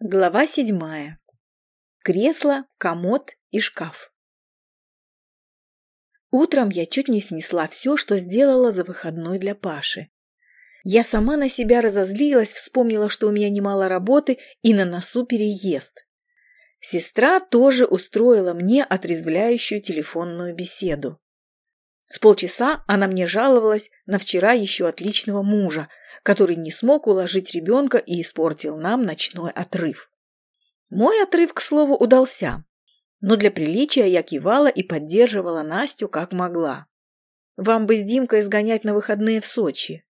Глава седьмая. Кресло, комод и шкаф. Утром я чуть не снесла все, что сделала за выходной для Паши. Я сама на себя разозлилась, вспомнила, что у меня немало работы и на носу переезд. Сестра тоже устроила мне отрезвляющую телефонную беседу. С полчаса она мне жаловалась на вчера еще отличного мужа, который не смог уложить ребенка и испортил нам ночной отрыв. Мой отрыв, к слову, удался, но для приличия я кивала и поддерживала Настю как могла. Вам бы с Димкой сгонять на выходные в Сочи.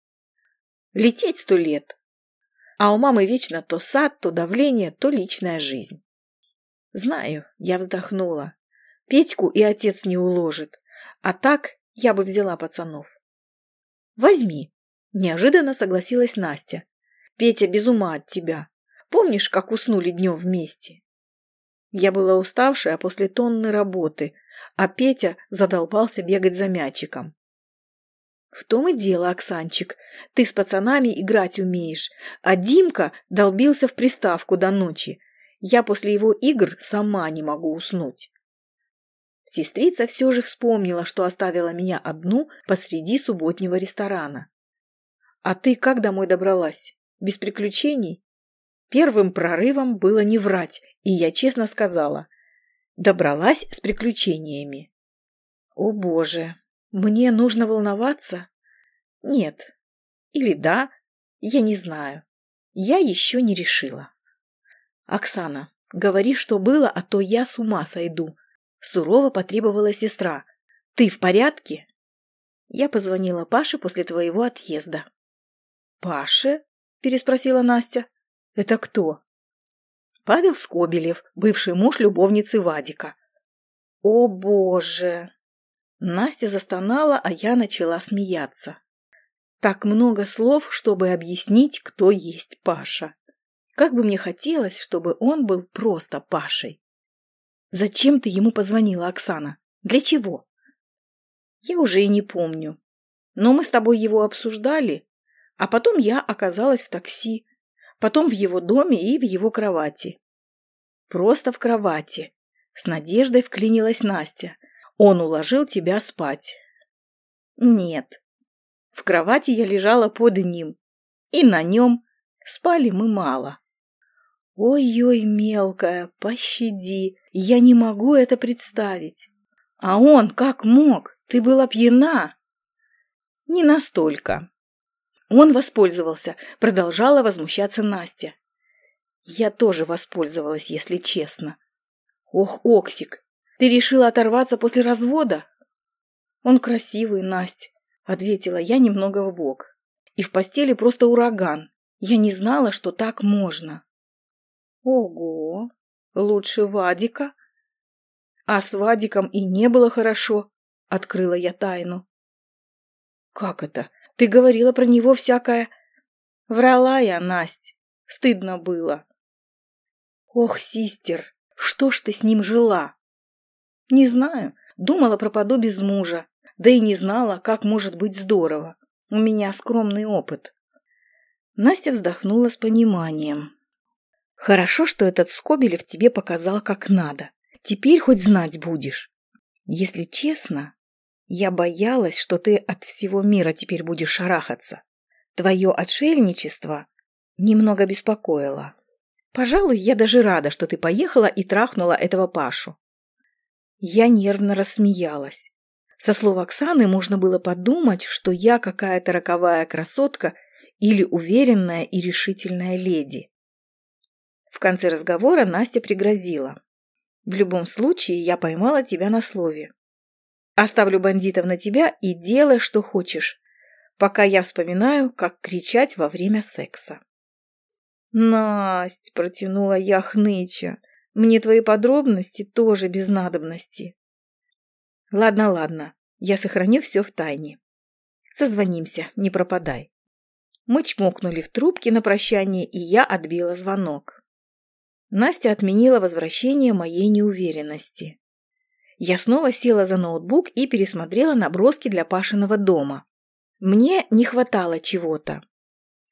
Лететь сто лет. А у мамы вечно то сад, то давление, то личная жизнь. Знаю, я вздохнула. Петьку и отец не уложит. А так я бы взяла пацанов. Возьми, Неожиданно согласилась Настя. Петя без ума от тебя. Помнишь, как уснули днем вместе? Я была уставшая после тонны работы, а Петя задолбался бегать за мячиком. В том и дело, Оксанчик, ты с пацанами играть умеешь, а Димка долбился в приставку до ночи. Я после его игр сама не могу уснуть. Сестрица все же вспомнила, что оставила меня одну посреди субботнего ресторана. А ты как домой добралась? Без приключений? Первым прорывом было не врать, и я честно сказала. Добралась с приключениями. О боже, мне нужно волноваться? Нет. Или да, я не знаю. Я еще не решила. Оксана, говори, что было, а то я с ума сойду. Сурово потребовала сестра. Ты в порядке? Я позвонила Паше после твоего отъезда. «Паше?» – переспросила Настя. «Это кто?» «Павел Скобелев, бывший муж любовницы Вадика». «О, боже!» Настя застонала, а я начала смеяться. Так много слов, чтобы объяснить, кто есть Паша. Как бы мне хотелось, чтобы он был просто Пашей. «Зачем ты ему позвонила, Оксана? Для чего?» «Я уже и не помню. Но мы с тобой его обсуждали, а потом я оказалась в такси, потом в его доме и в его кровати. Просто в кровати. С надеждой вклинилась Настя. Он уложил тебя спать. Нет. В кровати я лежала под ним. И на нем спали мы мало. Ой-ой, мелкая, пощади, я не могу это представить. А он как мог? Ты была пьяна? Не настолько. Он воспользовался, продолжала возмущаться Настя. Я тоже воспользовалась, если честно. Ох, Оксик, ты решила оторваться после развода? Он красивый, Настя, ответила я немного в бок. И в постели просто ураган. Я не знала, что так можно. Ого, лучше Вадика. А с Вадиком и не было хорошо, открыла я тайну. Как это? Ты говорила про него всякое. Врала я, Насть. Стыдно было. Ох, систер, что ж ты с ним жила? Не знаю. Думала, пропаду без мужа. Да и не знала, как может быть здорово. У меня скромный опыт. Настя вздохнула с пониманием. Хорошо, что этот Скобелев тебе показал как надо. Теперь хоть знать будешь. Если честно, я боялась, что ты от всего мира теперь будешь шарахаться. Твое отшельничество немного беспокоило. Пожалуй, я даже рада, что ты поехала и трахнула этого Пашу. Я нервно рассмеялась. Со слов Оксаны можно было подумать, что я какая-то роковая красотка или уверенная и решительная леди. В конце разговора Настя пригрозила. В любом случае, я поймала тебя на слове. Оставлю бандитов на тебя и делай, что хочешь, пока я вспоминаю, как кричать во время секса. Насть, протянула я хныча, мне твои подробности тоже без надобности. Ладно, ладно, я сохраню все в тайне. Созвонимся, не пропадай. Мы чмокнули в трубке на прощание, и я отбила звонок. Настя отменила возвращение моей неуверенности. Я снова села за ноутбук и пересмотрела наброски для Пашиного дома. Мне не хватало чего-то.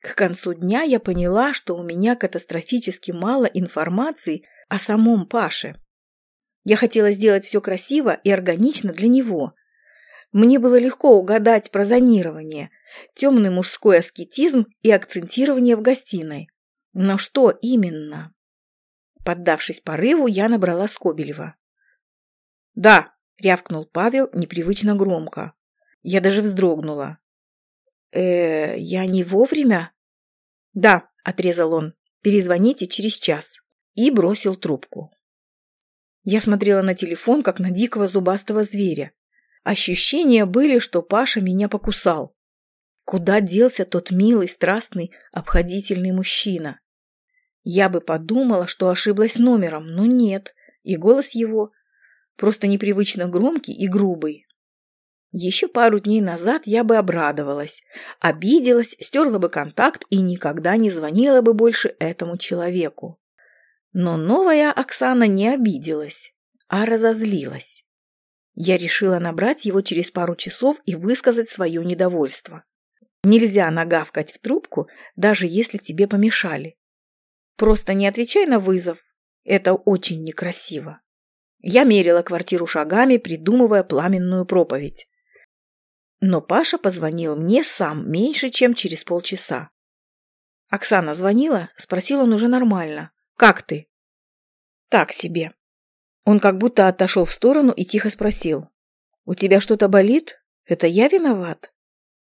К концу дня я поняла, что у меня катастрофически мало информации о самом Паше. Я хотела сделать все красиво и органично для него. Мне было легко угадать про зонирование, темный мужской аскетизм и акцентирование в гостиной. Но что именно? Поддавшись порыву, я набрала Скобелева. «Да», — рявкнул Павел непривычно громко. Я даже вздрогнула. э я не вовремя?» «Да», — отрезал он, — «перезвоните через час». И бросил трубку. Я смотрела на телефон, как на дикого зубастого зверя. Ощущения были, что Паша меня покусал. Куда делся тот милый, страстный, обходительный мужчина? Я бы подумала, что ошиблась номером, но нет, и голос его просто непривычно громкий и грубый. Еще пару дней назад я бы обрадовалась, обиделась, стерла бы контакт и никогда не звонила бы больше этому человеку. Но новая Оксана не обиделась, а разозлилась. Я решила набрать его через пару часов и высказать свое недовольство. Нельзя нагавкать в трубку, даже если тебе помешали. Просто не отвечай на вызов. Это очень некрасиво. Я мерила квартиру шагами, придумывая пламенную проповедь. Но Паша позвонил мне сам меньше, чем через полчаса. Оксана звонила, спросил он уже нормально. «Как ты?» «Так себе». Он как будто отошел в сторону и тихо спросил. «У тебя что-то болит? Это я виноват?»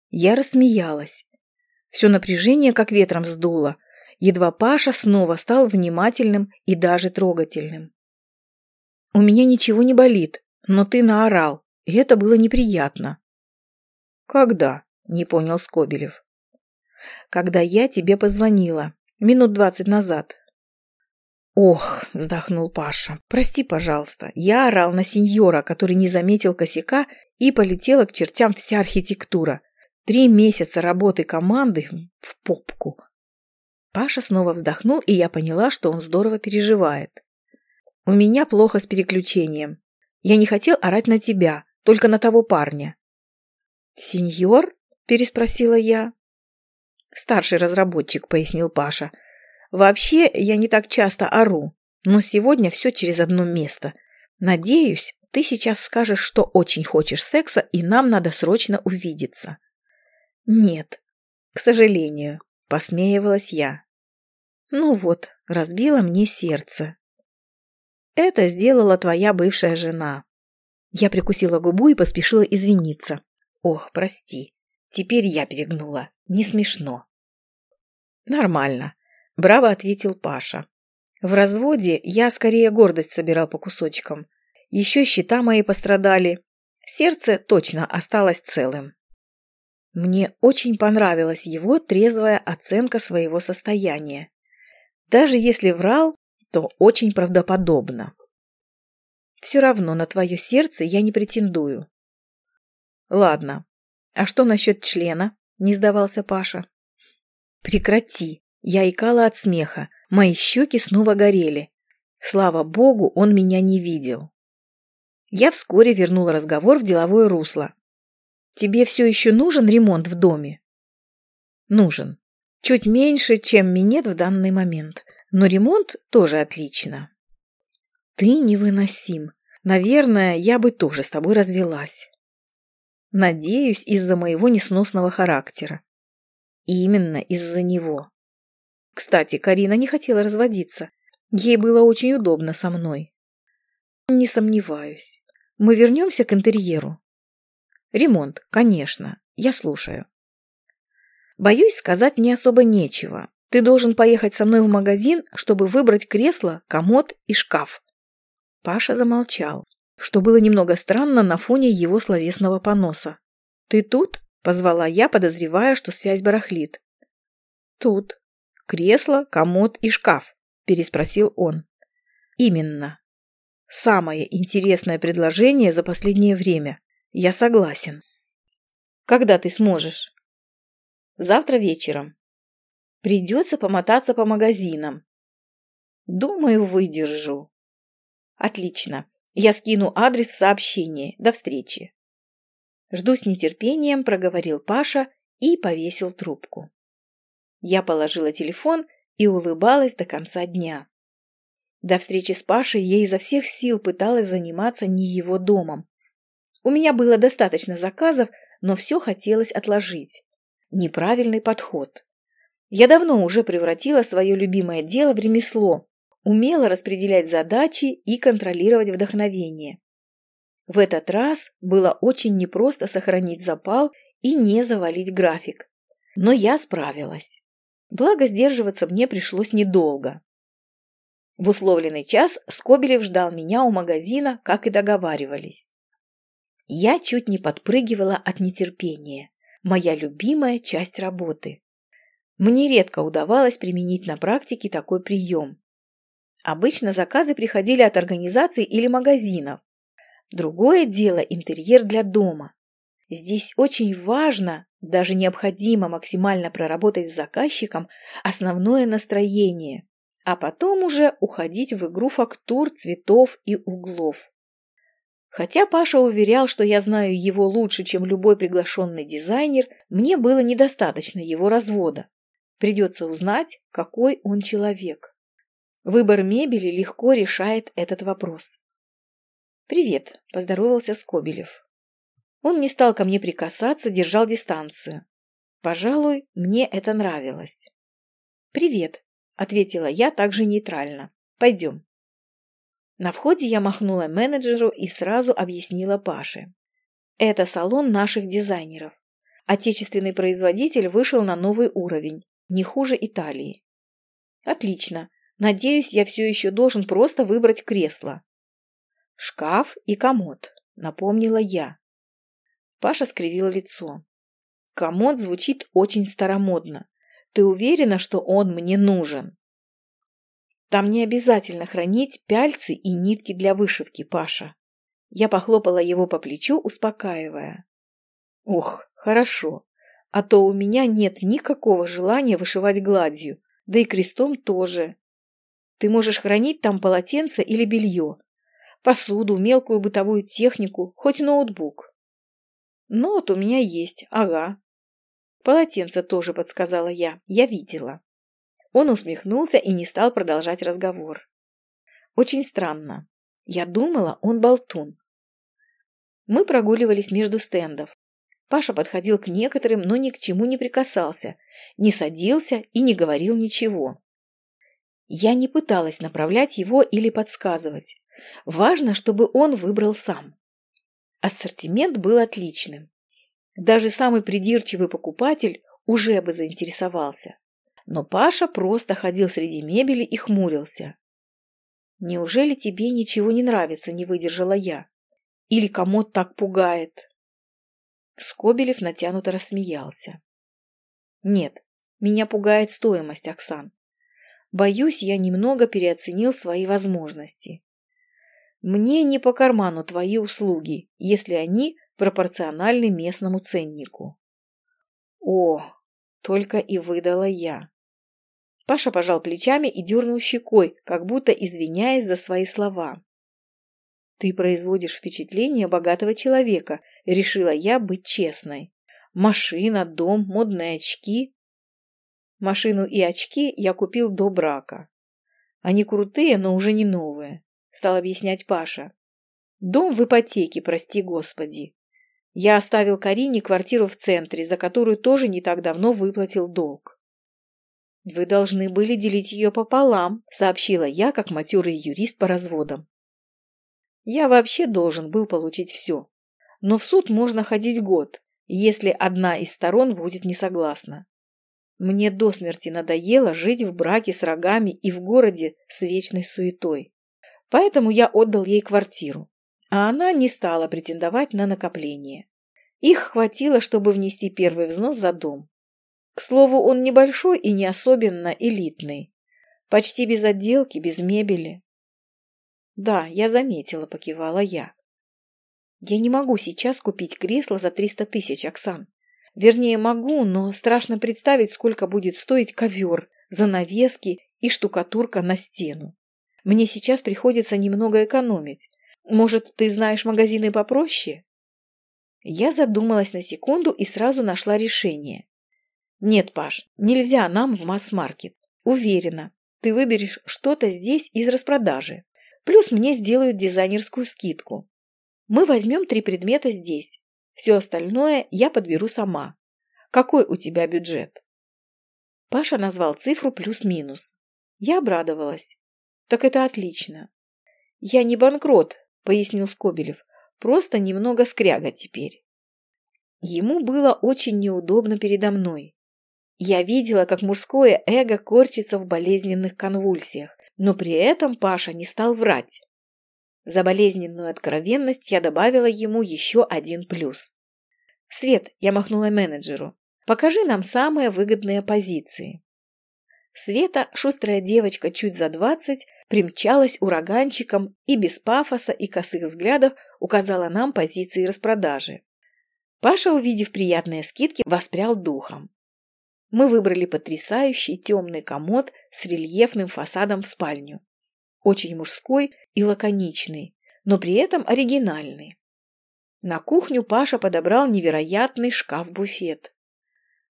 Я рассмеялась. Все напряжение как ветром сдуло. Едва Паша снова стал внимательным и даже трогательным. У меня ничего не болит, но ты наорал, и это было неприятно. Когда? Не понял Скобелев. Когда я тебе позвонила, минут двадцать назад. Ох, вздохнул Паша. Прости, пожалуйста. Я орал на сеньора, который не заметил косяка, и полетела к чертям вся архитектура. Три месяца работы команды в попку. Паша снова вздохнул, и я поняла, что он здорово переживает. У меня плохо с переключением. Я не хотел орать на тебя, только на того парня. Сеньор? переспросила я. Старший разработчик, пояснил Паша. Вообще, я не так часто ору, но сегодня все через одно место. Надеюсь, ты сейчас скажешь, что очень хочешь секса, и нам надо срочно увидеться. Нет, к сожалению, посмеивалась я. Ну вот, разбила мне сердце. Это сделала твоя бывшая жена. Я прикусила губу и поспешила извиниться. Ох, прости. Теперь я перегнула. Не смешно. Нормально. Браво ответил Паша. В разводе я скорее гордость собирал по кусочкам. Еще счета мои пострадали. Сердце точно осталось целым. Мне очень понравилась его трезвая оценка своего состояния. Даже если врал, то очень правдоподобно. Все равно на твое сердце я не претендую. Ладно. А что насчет члена? Не сдавался Паша. Прекрати. Я икала от смеха. Мои щеки снова горели. Слава богу, он меня не видел. Я вскоре вернула разговор в деловое русло. Тебе все еще нужен ремонт в доме? Нужен. Чуть меньше, чем минет в данный момент. Но ремонт тоже отлично. Ты невыносим. Наверное, я бы тоже с тобой развелась. Надеюсь, из-за моего несносного характера. И именно из-за него. Кстати, Карина не хотела разводиться. Ей было очень удобно со мной. Не сомневаюсь. Мы вернемся к интерьеру. Ремонт, конечно. Я слушаю. Боюсь, сказать мне особо нечего. Ты должен поехать со мной в магазин, чтобы выбрать кресло, комод и шкаф. Паша замолчал, что было немного странно на фоне его словесного поноса. «Ты тут?» – позвала я, подозревая, что связь барахлит. «Тут. Кресло, комод и шкаф», – переспросил он. «Именно. Самое интересное предложение за последнее время. Я согласен. Когда ты сможешь?» «Завтра вечером. Придется помотаться по магазинам. Думаю, выдержу. Отлично. Я скину адрес в сообщении. До встречи. Жду с нетерпением, проговорил Паша и повесил трубку. Я положила телефон и улыбалась до конца дня. До встречи с Пашей я изо всех сил пыталась заниматься не его домом. У меня было достаточно заказов, но все хотелось отложить. Неправильный подход. Я давно уже превратила свое любимое дело в ремесло, умела распределять задачи и контролировать вдохновение. В этот раз было очень непросто сохранить запал и не завалить график. Но я справилась. Благо, сдерживаться мне пришлось недолго. В условленный час Скобелев ждал меня у магазина, как и договаривались. Я чуть не подпрыгивала от нетерпения. Моя любимая часть работы. Мне редко удавалось применить на практике такой прием. Обычно заказы приходили от организаций или магазинов. Другое дело интерьер для дома. Здесь очень важно, даже необходимо максимально проработать с заказчиком основное настроение, а потом уже уходить в игру фактур, цветов и углов. Хотя Паша уверял, что я знаю его лучше, чем любой приглашенный дизайнер, мне было недостаточно его развода. Придется узнать, какой он человек. Выбор мебели легко решает этот вопрос. «Привет», – поздоровался Скобелев. Он не стал ко мне прикасаться, держал дистанцию. Пожалуй, мне это нравилось. «Привет», – ответила я также нейтрально. «Пойдем». На входе я махнула менеджеру и сразу объяснила Паше. Это салон наших дизайнеров. Отечественный производитель вышел на новый уровень, не хуже Италии. Отлично. Надеюсь, я все еще должен просто выбрать кресло. Шкаф и комод, напомнила я. Паша скривил лицо. Комод звучит очень старомодно. Ты уверена, что он мне нужен? Там не обязательно хранить пяльцы и нитки для вышивки, Паша. Я похлопала его по плечу, успокаивая. Ох, хорошо. А то у меня нет никакого желания вышивать гладью, да и крестом тоже. Ты можешь хранить там полотенце или белье, посуду, мелкую бытовую технику, хоть ноутбук. Вот у меня есть, ага. Полотенце тоже подсказала я, я видела. Он усмехнулся и не стал продолжать разговор. Очень странно. Я думала, он болтун. Мы прогуливались между стендов. Паша подходил к некоторым, но ни к чему не прикасался, не садился и не говорил ничего. Я не пыталась направлять его или подсказывать. Важно, чтобы он выбрал сам. Ассортимент был отличным. Даже самый придирчивый покупатель уже бы заинтересовался. Но Паша просто ходил среди мебели и хмурился. «Неужели тебе ничего не нравится?» – не выдержала я. «Или комод так пугает?» Скобелев натянуто рассмеялся. «Нет, меня пугает стоимость, Оксан. Боюсь, я немного переоценил свои возможности. Мне не по карману твои услуги, если они пропорциональны местному ценнику». «О, только и выдала я. Паша пожал плечами и дернул щекой, как будто извиняясь за свои слова. «Ты производишь впечатление богатого человека», — решила я быть честной. «Машина, дом, модные очки». Машину и очки я купил до брака. Они крутые, но уже не новые, — стал объяснять Паша. Дом в ипотеке, прости господи. Я оставил Карине квартиру в центре, за которую тоже не так давно выплатил долг. «Вы должны были делить ее пополам», — сообщила я, как матерый юрист по разводам. «Я вообще должен был получить все. Но в суд можно ходить год, если одна из сторон будет не согласна. Мне до смерти надоело жить в браке с рогами и в городе с вечной суетой. Поэтому я отдал ей квартиру а она не стала претендовать на накопление. Их хватило, чтобы внести первый взнос за дом. К слову, он небольшой и не особенно элитный. Почти без отделки, без мебели. Да, я заметила, покивала я. Я не могу сейчас купить кресло за 300 тысяч, Оксан. Вернее, могу, но страшно представить, сколько будет стоить ковер, занавески и штукатурка на стену. Мне сейчас приходится немного экономить. Может, ты знаешь магазины попроще?» Я задумалась на секунду и сразу нашла решение. Нет, Паш, нельзя нам в масс-маркет. Уверена, ты выберешь что-то здесь из распродажи. Плюс мне сделают дизайнерскую скидку. Мы возьмем три предмета здесь. Все остальное я подберу сама. Какой у тебя бюджет? Паша назвал цифру плюс-минус. Я обрадовалась. Так это отлично. Я не банкрот, пояснил Скобелев. Просто немного скряга теперь. Ему было очень неудобно передо мной. Я видела, как мужское эго корчится в болезненных конвульсиях, но при этом Паша не стал врать. За болезненную откровенность я добавила ему еще один плюс. «Свет», — я махнула менеджеру, — «покажи нам самые выгодные позиции». Света, шустрая девочка чуть за двадцать, примчалась ураганчиком и без пафоса и косых взглядов указала нам позиции распродажи. Паша, увидев приятные скидки, воспрял духом. Мы выбрали потрясающий темный комод с рельефным фасадом в спальню. Очень мужской и лаконичный, но при этом оригинальный. На кухню Паша подобрал невероятный шкаф-буфет.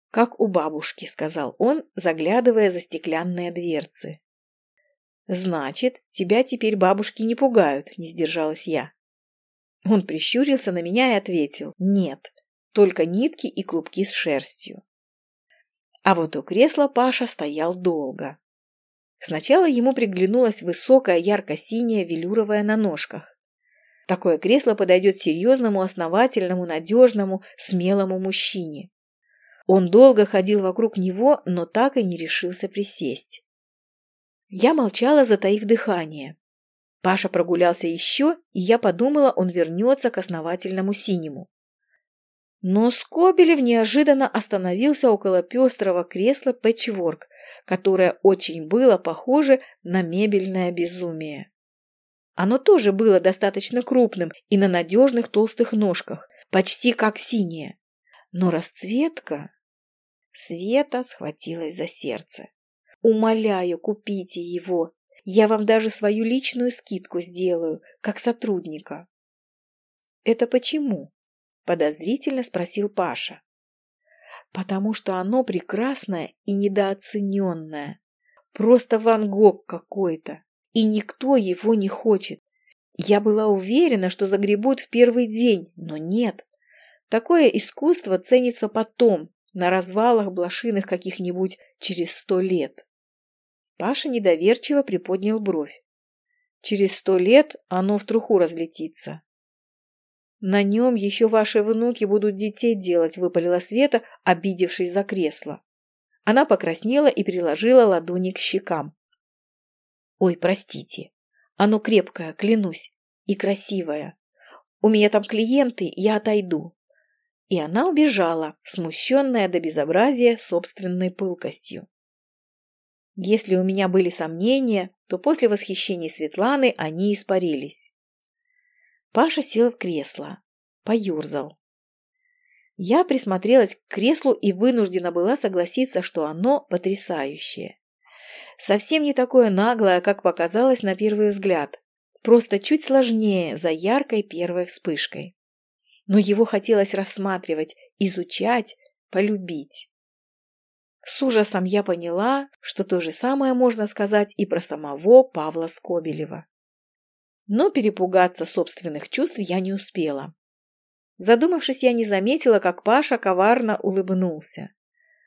«Как у бабушки», — сказал он, заглядывая за стеклянные дверцы. «Значит, тебя теперь бабушки не пугают», — не сдержалась я. Он прищурился на меня и ответил «Нет, только нитки и клубки с шерстью». А вот у кресла Паша стоял долго. Сначала ему приглянулась высокая ярко-синяя велюровая на ножках. Такое кресло подойдет серьезному, основательному, надежному, смелому мужчине. Он долго ходил вокруг него, но так и не решился присесть. Я молчала, затаив дыхание. Паша прогулялся еще, и я подумала, он вернется к основательному синему. Но Скобелев неожиданно остановился около пестрого кресла пэтчворк, которое очень было похоже на мебельное безумие. Оно тоже было достаточно крупным и на надежных толстых ножках, почти как синее. Но расцветка... Света схватилась за сердце. «Умоляю, купите его. Я вам даже свою личную скидку сделаю, как сотрудника». «Это почему?» – подозрительно спросил Паша. «Потому что оно прекрасное и недооцененное. Просто Ван Гог какой-то, и никто его не хочет. Я была уверена, что загребут в первый день, но нет. Такое искусство ценится потом, на развалах блошиных каких-нибудь через сто лет. Паша недоверчиво приподнял бровь. Через сто лет оно в труху разлетится. На нем еще ваши внуки будут детей делать, выпалила Света, обидевшись за кресло. Она покраснела и приложила ладони к щекам. Ой, простите. Оно крепкое, клянусь, и красивое. У меня там клиенты, я отойду и она убежала, смущенная до безобразия собственной пылкостью. Если у меня были сомнения, то после восхищения Светланы они испарились. Паша сел в кресло, поюрзал. Я присмотрелась к креслу и вынуждена была согласиться, что оно потрясающее. Совсем не такое наглое, как показалось на первый взгляд, просто чуть сложнее за яркой первой вспышкой но его хотелось рассматривать, изучать, полюбить. С ужасом я поняла, что то же самое можно сказать и про самого Павла Скобелева. Но перепугаться собственных чувств я не успела. Задумавшись, я не заметила, как Паша коварно улыбнулся.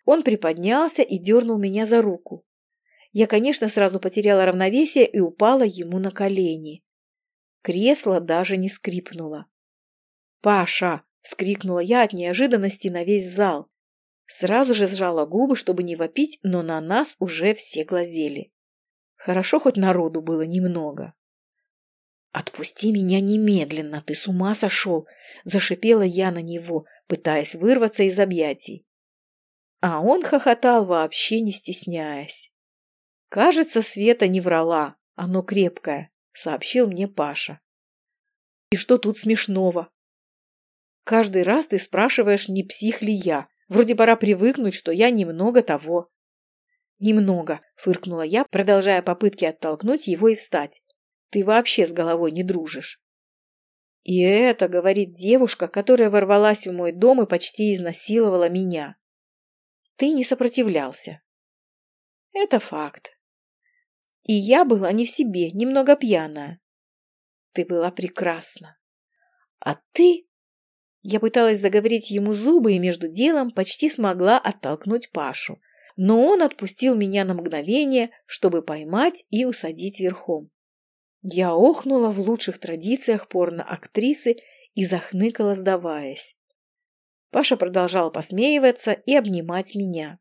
Он приподнялся и дернул меня за руку. Я, конечно, сразу потеряла равновесие и упала ему на колени. Кресло даже не скрипнуло. «Паша!» — вскрикнула я от неожиданности на весь зал. Сразу же сжала губы, чтобы не вопить, но на нас уже все глазели. Хорошо, хоть народу было немного. «Отпусти меня немедленно, ты с ума сошел!» — зашипела я на него, пытаясь вырваться из объятий. А он хохотал, вообще не стесняясь. «Кажется, Света не врала, оно крепкое», — сообщил мне Паша. «И что тут смешного?» Каждый раз ты спрашиваешь, не псих ли я. Вроде пора привыкнуть, что я немного того. Немного, фыркнула я, продолжая попытки оттолкнуть его и встать. Ты вообще с головой не дружишь. И это, говорит девушка, которая ворвалась в мой дом и почти изнасиловала меня. Ты не сопротивлялся. Это факт. И я была не в себе, немного пьяная. Ты была прекрасна. А ты... Я пыталась заговорить ему зубы и между делом почти смогла оттолкнуть Пашу, но он отпустил меня на мгновение, чтобы поймать и усадить верхом. Я охнула в лучших традициях порно-актрисы и захныкала, сдаваясь. Паша продолжал посмеиваться и обнимать меня.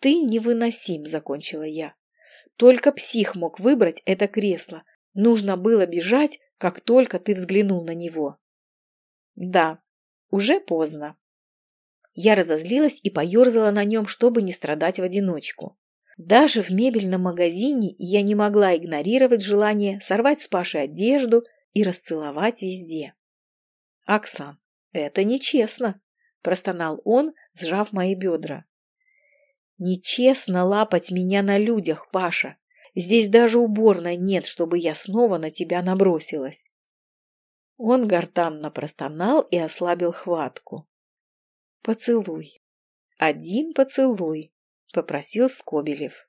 «Ты невыносим», — закончила я. «Только псих мог выбрать это кресло. Нужно было бежать, как только ты взглянул на него». «Да, уже поздно». Я разозлилась и поерзала на нем, чтобы не страдать в одиночку. Даже в мебельном магазине я не могла игнорировать желание сорвать с Пашей одежду и расцеловать везде. «Оксан, это нечестно», – простонал он, сжав мои бедра. «Нечестно лапать меня на людях, Паша. Здесь даже уборной нет, чтобы я снова на тебя набросилась». Он гортанно простонал и ослабил хватку. «Поцелуй. Один поцелуй», — попросил Скобелев.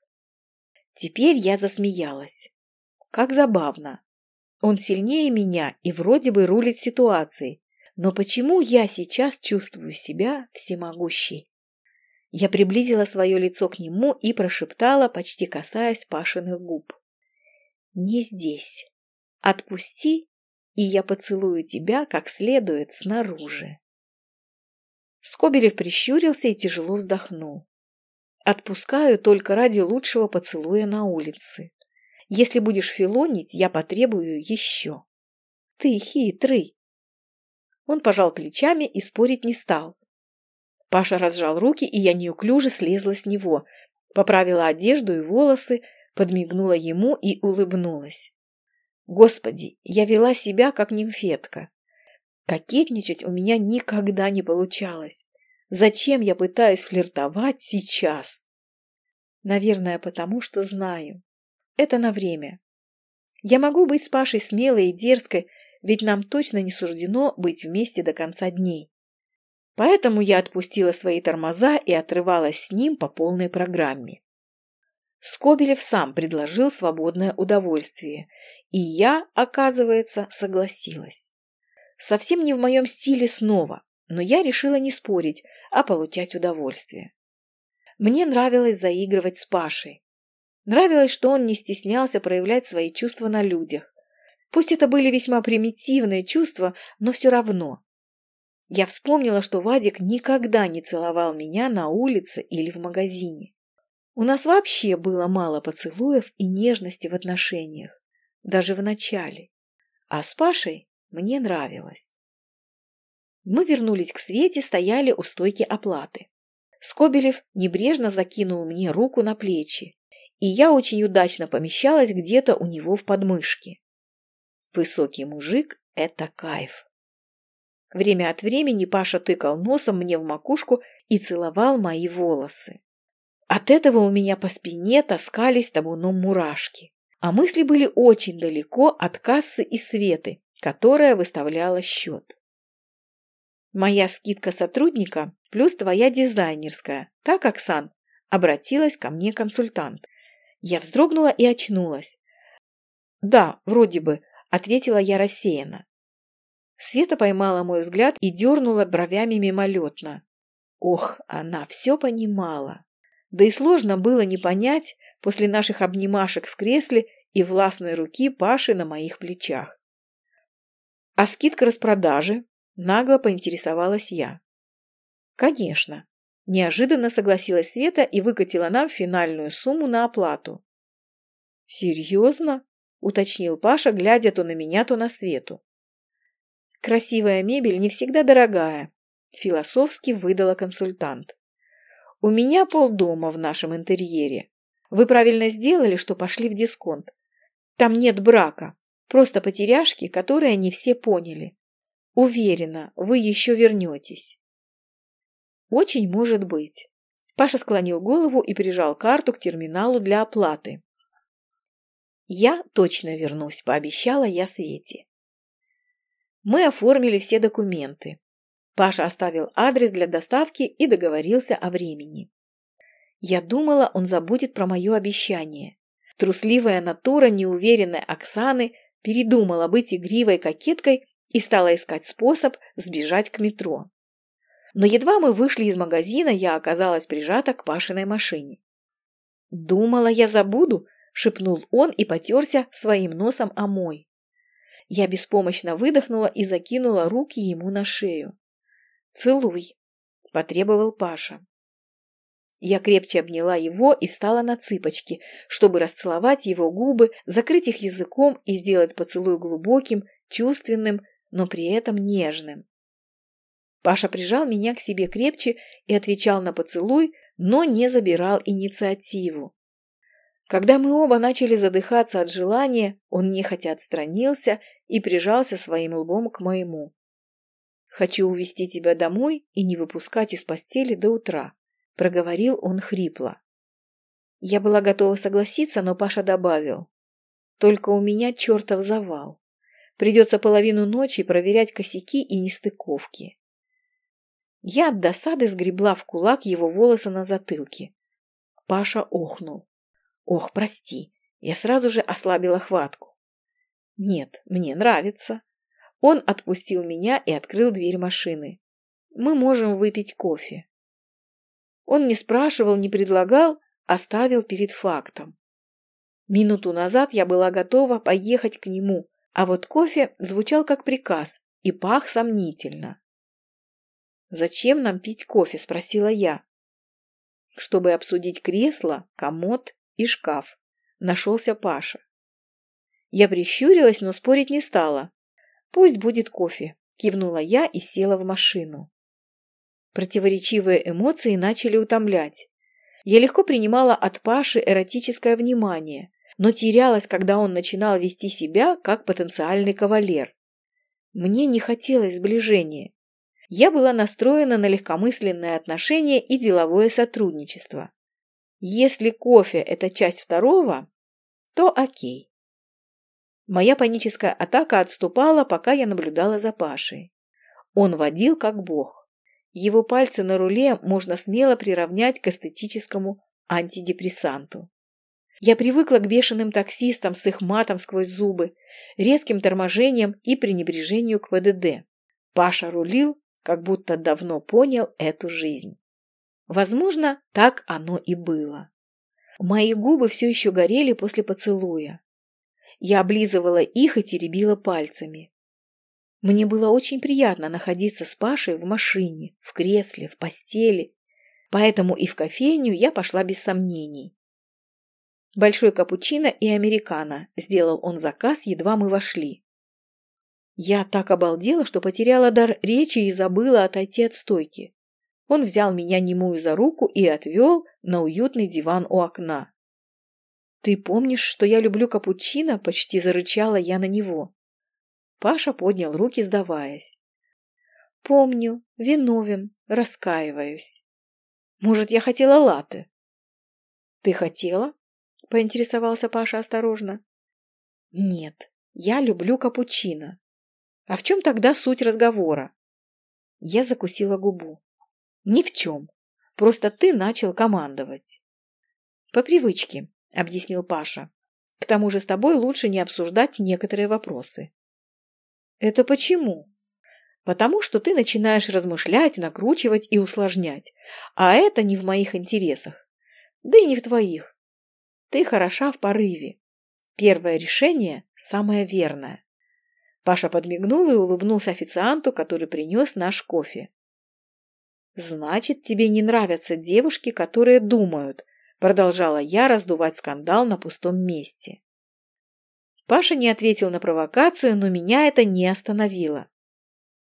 Теперь я засмеялась. Как забавно. Он сильнее меня и вроде бы рулит ситуацией. Но почему я сейчас чувствую себя всемогущей? Я приблизила свое лицо к нему и прошептала, почти касаясь Пашиных губ. «Не здесь. Отпусти, и я поцелую тебя как следует снаружи». Скобелев прищурился и тяжело вздохнул. «Отпускаю только ради лучшего поцелуя на улице. Если будешь филонить, я потребую еще». «Ты хитрый!» Он пожал плечами и спорить не стал. Паша разжал руки, и я неуклюже слезла с него, поправила одежду и волосы, подмигнула ему и улыбнулась. Господи, я вела себя как нимфетка. Кокетничать у меня никогда не получалось. Зачем я пытаюсь флиртовать сейчас? Наверное, потому что знаю. Это на время. Я могу быть с Пашей смелой и дерзкой, ведь нам точно не суждено быть вместе до конца дней. Поэтому я отпустила свои тормоза и отрывалась с ним по полной программе. Скобелев сам предложил свободное удовольствие, и я, оказывается, согласилась. Совсем не в моем стиле снова, но я решила не спорить, а получать удовольствие. Мне нравилось заигрывать с Пашей. Нравилось, что он не стеснялся проявлять свои чувства на людях. Пусть это были весьма примитивные чувства, но все равно я вспомнила, что Вадик никогда не целовал меня на улице или в магазине. У нас вообще было мало поцелуев и нежности в отношениях, даже в начале. А с Пашей мне нравилось. Мы вернулись к Свете, стояли у стойки оплаты. Скобелев небрежно закинул мне руку на плечи, и я очень удачно помещалась где-то у него в подмышке. Высокий мужик – это кайф. Время от времени Паша тыкал носом мне в макушку и целовал мои волосы. От этого у меня по спине таскались табуном мурашки, а мысли были очень далеко от кассы и Светы, которая выставляла счет. «Моя скидка сотрудника плюс твоя дизайнерская, так, Оксан?» – обратилась ко мне консультант. Я вздрогнула и очнулась. «Да, вроде бы», – ответила я рассеянно. Света поймала мой взгляд и дернула бровями мимолетно. Ох, она все понимала. Да и сложно было не понять после наших обнимашек в кресле и властной руки Паши на моих плечах. «А скидка распродажи?» – нагло поинтересовалась я. «Конечно». Неожиданно согласилась Света и выкатила нам финальную сумму на оплату. «Серьезно?» – уточнил Паша, глядя то на меня, то на Свету. Красивая мебель не всегда дорогая, философски выдала консультант. У меня полдома в нашем интерьере. Вы правильно сделали, что пошли в дисконт. Там нет брака, просто потеряшки, которые не все поняли. Уверена, вы еще вернетесь. Очень может быть. Паша склонил голову и прижал карту к терминалу для оплаты. Я точно вернусь, пообещала я Свете. Мы оформили все документы. Паша оставил адрес для доставки и договорился о времени. Я думала, он забудет про мое обещание. Трусливая натура неуверенной Оксаны передумала быть игривой кокеткой и стала искать способ сбежать к метро. Но едва мы вышли из магазина, я оказалась прижата к Пашиной машине. «Думала, я забуду», — шепнул он и потерся своим носом о мой. Я беспомощно выдохнула и закинула руки ему на шею. «Целуй», — потребовал Паша. Я крепче обняла его и встала на цыпочки, чтобы расцеловать его губы, закрыть их языком и сделать поцелуй глубоким, чувственным, но при этом нежным. Паша прижал меня к себе крепче и отвечал на поцелуй, но не забирал инициативу. Когда мы оба начали задыхаться от желания, он нехотя отстранился и прижался своим лбом к моему. «Хочу увести тебя домой и не выпускать из постели до утра», — проговорил он хрипло. Я была готова согласиться, но Паша добавил. «Только у меня чертов завал. Придется половину ночи проверять косяки и нестыковки». Я от досады сгребла в кулак его волосы на затылке. Паша охнул. «Ох, прости!» Я сразу же ослабила хватку. «Нет, мне нравится». Он отпустил меня и открыл дверь машины. «Мы можем выпить кофе». Он не спрашивал, не предлагал, оставил перед фактом. Минуту назад я была готова поехать к нему, а вот кофе звучал как приказ и пах сомнительно. «Зачем нам пить кофе?» – спросила я. «Чтобы обсудить кресло, комод и шкаф», – нашелся Паша. Я прищурилась, но спорить не стала. «Пусть будет кофе», – кивнула я и села в машину. Противоречивые эмоции начали утомлять. Я легко принимала от Паши эротическое внимание, но терялась, когда он начинал вести себя как потенциальный кавалер. Мне не хотелось сближения. Я была настроена на легкомысленное отношение и деловое сотрудничество. Если кофе – это часть второго, то окей. Моя паническая атака отступала, пока я наблюдала за Пашей. Он водил как бог. Его пальцы на руле можно смело приравнять к эстетическому антидепрессанту. Я привыкла к бешеным таксистам с их матом сквозь зубы, резким торможением и пренебрежению к ПДД. Паша рулил, как будто давно понял эту жизнь. Возможно, так оно и было. Мои губы все еще горели после поцелуя. Я облизывала их и теребила пальцами. Мне было очень приятно находиться с Пашей в машине, в кресле, в постели, поэтому и в кофейню я пошла без сомнений. Большой капучино и американо сделал он заказ, едва мы вошли. Я так обалдела, что потеряла дар речи и забыла отойти от стойки. Он взял меня немую за руку и отвел на уютный диван у окна. «Ты помнишь, что я люблю капучино?» – почти зарычала я на него. Паша поднял руки, сдаваясь. «Помню, виновен, раскаиваюсь. Может, я хотела латы?» «Ты хотела?» – поинтересовался Паша осторожно. «Нет, я люблю капучино. А в чем тогда суть разговора? Я закусила губу. Ни в чем. Просто ты начал командовать. По привычке, объяснил Паша. К тому же с тобой лучше не обсуждать некоторые вопросы. Это почему? Потому что ты начинаешь размышлять, накручивать и усложнять. А это не в моих интересах. Да и не в твоих. Ты хороша в порыве. Первое решение самое верное. Паша подмигнул и улыбнулся официанту, который принес наш кофе. «Значит, тебе не нравятся девушки, которые думают», продолжала я раздувать скандал на пустом месте. Паша не ответил на провокацию, но меня это не остановило.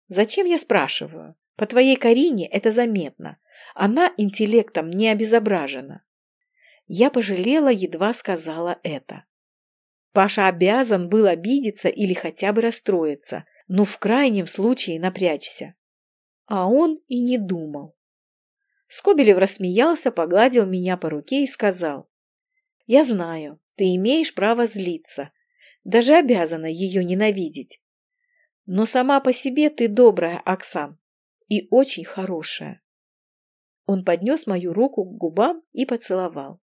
«Зачем я спрашиваю? По твоей Карине это заметно. Она интеллектом не обезображена». Я пожалела, едва сказала это. Паша обязан был обидеться или хотя бы расстроиться, но в крайнем случае напрячься. А он и не думал. Скобелев рассмеялся, погладил меня по руке и сказал. «Я знаю, ты имеешь право злиться, даже обязана ее ненавидеть. Но сама по себе ты добрая, Оксан, и очень хорошая. Он поднес мою руку к губам и поцеловал.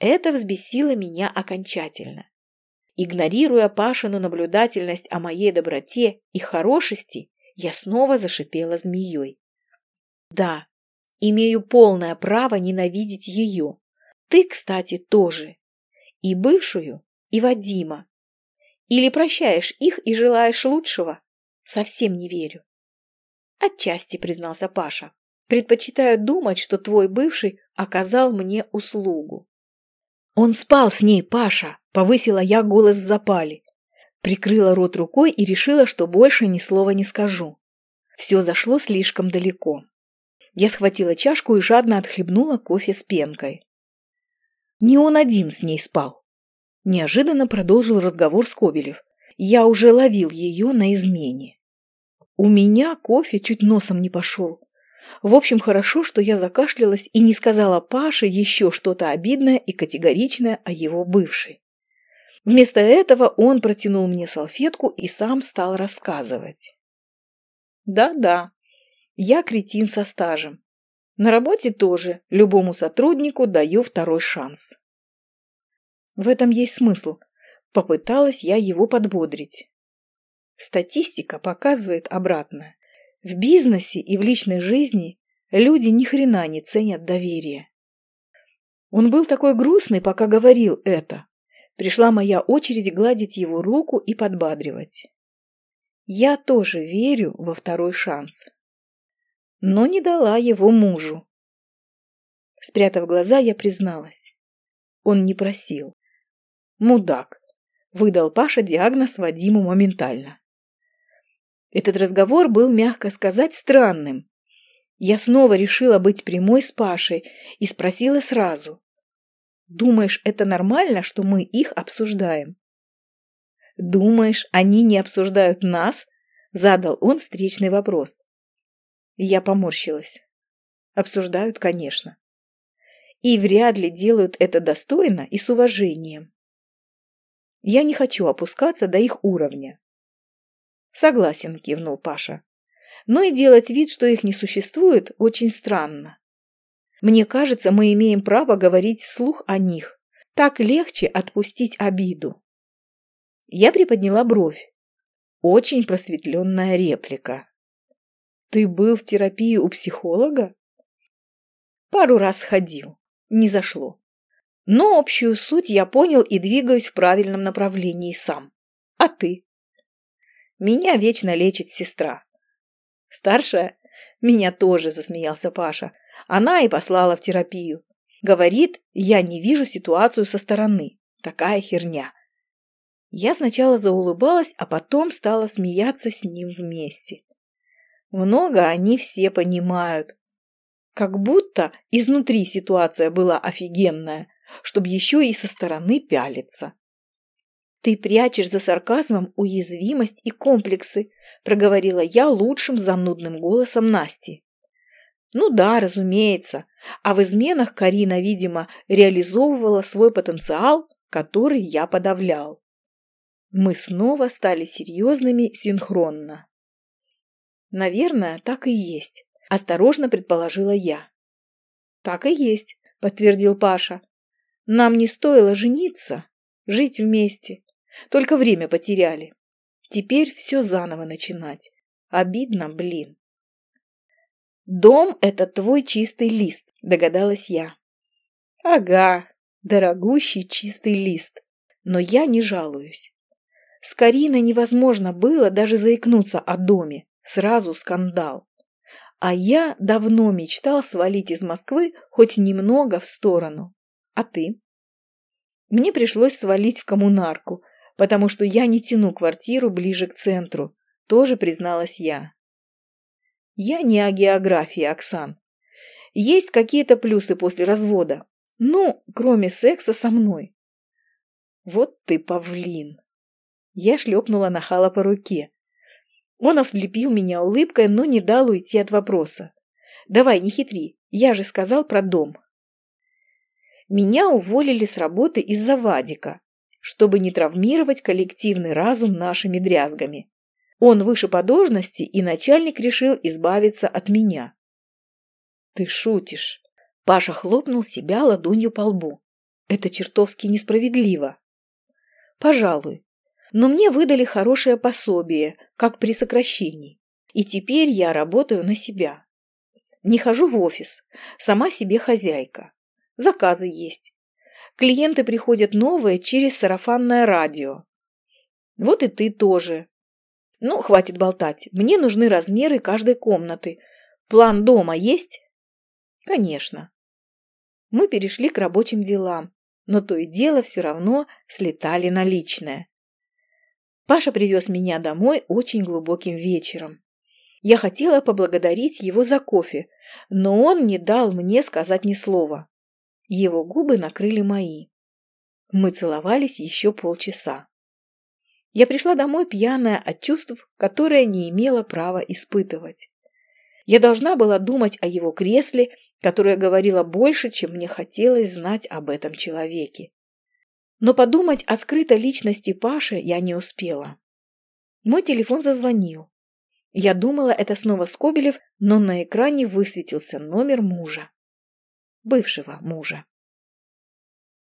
Это взбесило меня окончательно. Игнорируя Пашину наблюдательность о моей доброте и хорошести, я снова зашипела змеей. Да, имею полное право ненавидеть ее. Ты, кстати, тоже. И бывшую, и Вадима. Или прощаешь их и желаешь лучшего? Совсем не верю. Отчасти, признался Паша. Предпочитаю думать, что твой бывший оказал мне услугу. Он спал с ней, Паша, повысила я голос в запале. Прикрыла рот рукой и решила, что больше ни слова не скажу. Все зашло слишком далеко. Я схватила чашку и жадно отхлебнула кофе с пенкой. Не он один с ней спал. Неожиданно продолжил разговор Скобелев. Я уже ловил ее на измене. У меня кофе чуть носом не пошел. В общем, хорошо, что я закашлялась и не сказала Паше еще что-то обидное и категоричное о его бывшей. Вместо этого он протянул мне салфетку и сам стал рассказывать. Да-да, я кретин со стажем. На работе тоже любому сотруднику даю второй шанс. В этом есть смысл. Попыталась я его подбодрить. Статистика показывает обратное. В бизнесе и в личной жизни люди ни хрена не ценят доверие. Он был такой грустный, пока говорил это. Пришла моя очередь гладить его руку и подбадривать. Я тоже верю во второй шанс. Но не дала его мужу. Спрятав глаза, я призналась. Он не просил. Мудак. Выдал Паша диагноз Вадиму моментально. Этот разговор был, мягко сказать, странным. Я снова решила быть прямой с Пашей и спросила сразу. «Думаешь, это нормально, что мы их обсуждаем?» «Думаешь, они не обсуждают нас?» – задал он встречный вопрос. Я поморщилась. Обсуждают, конечно. И вряд ли делают это достойно и с уважением. Я не хочу опускаться до их уровня. Согласен, кивнул Паша. Но и делать вид, что их не существует, очень странно. Мне кажется, мы имеем право говорить вслух о них. Так легче отпустить обиду. Я приподняла бровь. Очень просветленная реплика. Ты был в терапии у психолога? Пару раз ходил. Не зашло. Но общую суть я понял и двигаюсь в правильном направлении сам. А ты? Меня вечно лечит сестра. Старшая? Меня тоже, засмеялся Паша. Она и послала в терапию. Говорит, я не вижу ситуацию со стороны. Такая херня. Я сначала заулыбалась, а потом стала смеяться с ним вместе. Много они все понимают. Как будто изнутри ситуация была офигенная, чтобы еще и со стороны пялиться. «Ты прячешь за сарказмом уязвимость и комплексы», проговорила я лучшим занудным голосом Насти. Ну да, разумеется. А в изменах Карина, видимо, реализовывала свой потенциал, который я подавлял. Мы снова стали серьезными синхронно. Наверное, так и есть, осторожно предположила я. Так и есть, подтвердил Паша. Нам не стоило жениться, жить вместе. Только время потеряли. Теперь все заново начинать. Обидно, блин. Дом – это твой чистый лист, догадалась я. Ага, дорогущий чистый лист. Но я не жалуюсь. С Кариной невозможно было даже заикнуться о доме. Сразу скандал. А я давно мечтал свалить из Москвы хоть немного в сторону. А ты? Мне пришлось свалить в коммунарку, потому что я не тяну квартиру ближе к центру, тоже призналась я. Я не о географии, Оксан. Есть какие-то плюсы после развода. Ну, кроме секса со мной. Вот ты павлин. Я шлепнула нахала по руке. Он ослепил меня улыбкой, но не дал уйти от вопроса. «Давай, не хитри, я же сказал про дом». Меня уволили с работы из-за Вадика, чтобы не травмировать коллективный разум нашими дрязгами. Он выше по должности, и начальник решил избавиться от меня. Ты шутишь. Паша хлопнул себя ладонью по лбу. Это чертовски несправедливо. Пожалуй. Но мне выдали хорошее пособие, как при сокращении. И теперь я работаю на себя. Не хожу в офис, сама себе хозяйка. Заказы есть. Клиенты приходят новые через сарафанное радио. Вот и ты тоже. Ну, хватит болтать. Мне нужны размеры каждой комнаты. План дома есть? Конечно. Мы перешли к рабочим делам, но то и дело все равно слетали на личное. Паша привез меня домой очень глубоким вечером. Я хотела поблагодарить его за кофе, но он не дал мне сказать ни слова. Его губы накрыли мои. Мы целовались еще полчаса. Я пришла домой пьяная от чувств, которые не имела права испытывать. Я должна была думать о его кресле, которое говорило больше, чем мне хотелось знать об этом человеке. Но подумать о скрытой личности Паши я не успела. Мой телефон зазвонил. Я думала, это снова Скобелев, но на экране высветился номер мужа. Бывшего мужа.